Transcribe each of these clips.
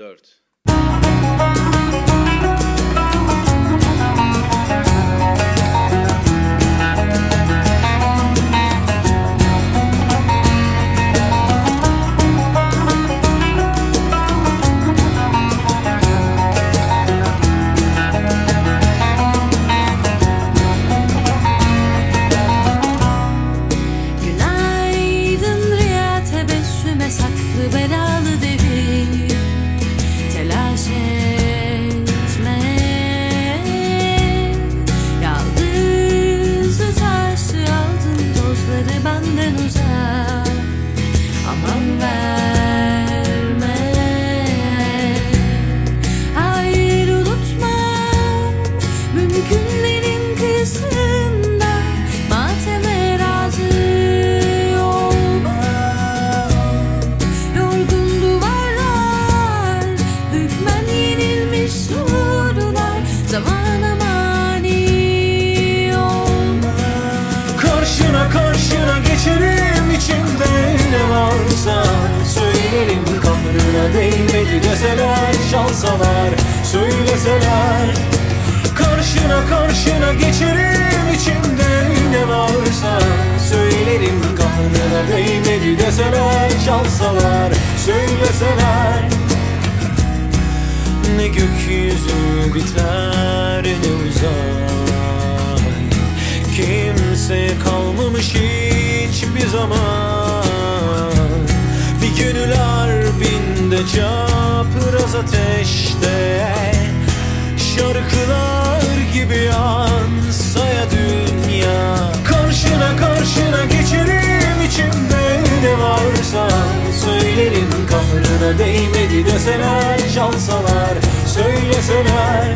4 Günaydın rüya tebessüme saklı belalı devir time. Deseler çalsalar Söyleseler. Karşına karşına geçerim içimde ne varsa. Söylerim kahrına değmedi deseler çalsalar Söyleseler. Ne gökyüzü biter ne uzay. Kimse kalmamış hiçbir zaman kahrına değmedi deseler çalsalar Söyleseler.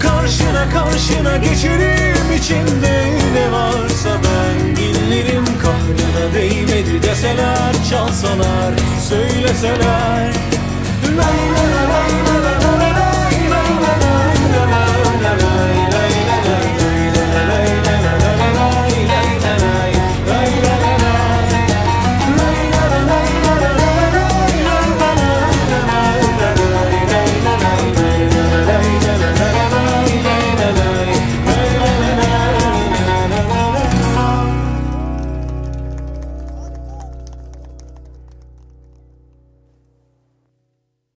Karşına karşına geçerim içimde ne varsa ben. Dinlerim kahrına değmedi deseler çalsalar Söyleseler. Lay lay